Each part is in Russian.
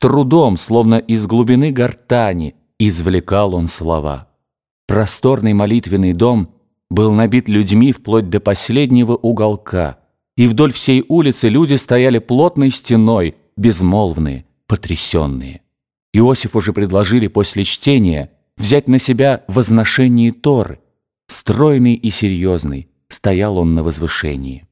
трудом, словно из глубины гортани, извлекал он слова. Просторный молитвенный дом был набит людьми вплоть до последнего уголка, и вдоль всей улицы люди стояли плотной стеной, безмолвные, потрясенные. Иосиф уже предложили после чтения взять на себя возношение Торы. Стройный и серьезный стоял он на возвышении.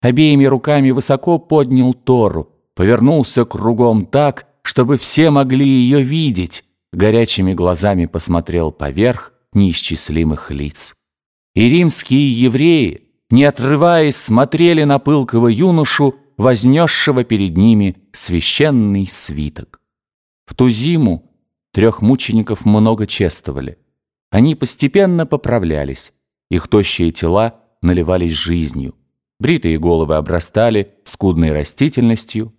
Обеими руками высоко поднял Тору, повернулся кругом так, чтобы все могли ее видеть, горячими глазами посмотрел поверх неисчислимых лиц. И римские евреи, не отрываясь, смотрели на пылкого юношу, вознесшего перед ними священный свиток. В ту зиму трех мучеников много чествовали. Они постепенно поправлялись, их тощие тела наливались жизнью, бритые головы обрастали скудной растительностью.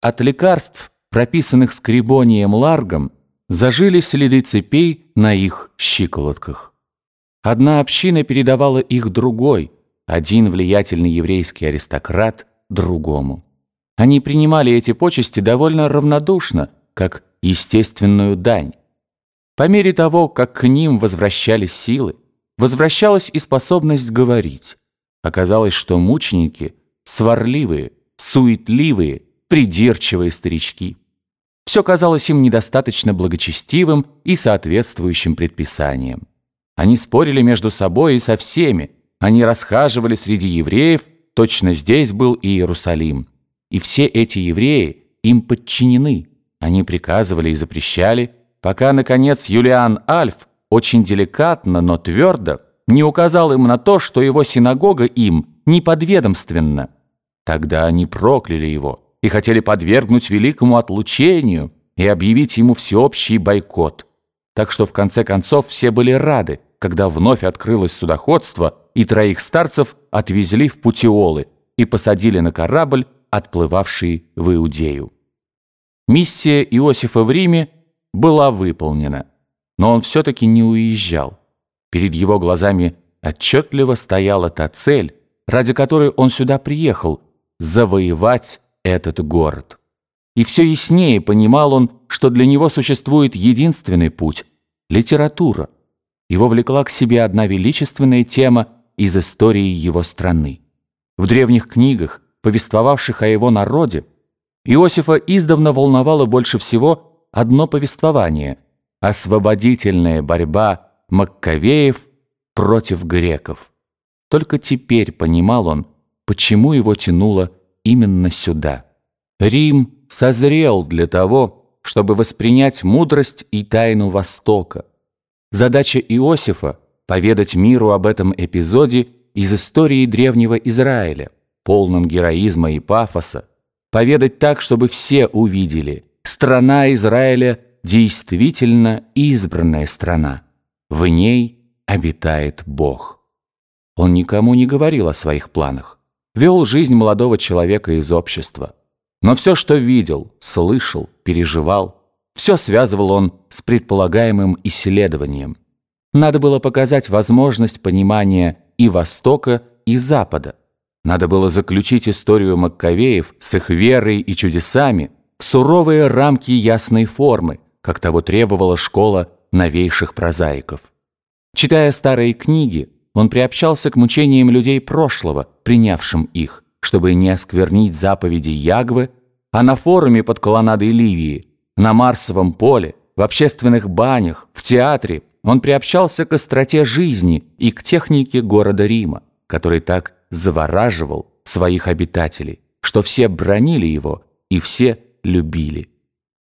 От лекарств, прописанных скребонием ларгом, зажили следы цепей на их щиколотках. Одна община передавала их другой, один влиятельный еврейский аристократ другому. Они принимали эти почести довольно равнодушно, как естественную дань. По мере того, как к ним возвращались силы, возвращалась и способность говорить. Оказалось, что мученики – сварливые, суетливые, придирчивые старички. Все казалось им недостаточно благочестивым и соответствующим предписаниям. Они спорили между собой и со всеми, они расхаживали среди евреев, точно здесь был и Иерусалим. И все эти евреи им подчинены. Они приказывали и запрещали, пока, наконец, Юлиан Альф очень деликатно, но твердо не указал им на то, что его синагога им неподведомственна. Тогда они прокляли его и хотели подвергнуть великому отлучению и объявить ему всеобщий бойкот. Так что в конце концов все были рады, когда вновь открылось судоходство, и троих старцев отвезли в Путиолы и посадили на корабль, отплывавший в Иудею. Миссия Иосифа в Риме была выполнена, но он все-таки не уезжал. Перед его глазами отчетливо стояла та цель, ради которой он сюда приехал – завоевать этот город. И все яснее понимал он, что для него существует единственный путь – литература – его влекла к себе одна величественная тема из истории его страны. В древних книгах, повествовавших о его народе, Иосифа издавна волновало больше всего одно повествование – освободительная борьба Маккавеев против греков. Только теперь понимал он, почему его тянуло именно сюда. Рим созрел для того, чтобы воспринять мудрость и тайну Востока, Задача Иосифа – поведать миру об этом эпизоде из истории древнего Израиля, полном героизма и пафоса, поведать так, чтобы все увидели – страна Израиля действительно избранная страна. В ней обитает Бог. Он никому не говорил о своих планах, вел жизнь молодого человека из общества. Но все, что видел, слышал, переживал – все связывал он с предполагаемым исследованием. Надо было показать возможность понимания и Востока, и Запада. Надо было заключить историю Маккавеев с их верой и чудесами в суровые рамки ясной формы, как того требовала школа новейших прозаиков. Читая старые книги, он приобщался к мучениям людей прошлого, принявшим их, чтобы не осквернить заповеди Ягвы, а на форуме под колоннадой Ливии на Марсовом поле, в общественных банях, в театре он приобщался к остроте жизни и к технике города Рима, который так завораживал своих обитателей, что все бронили его и все любили.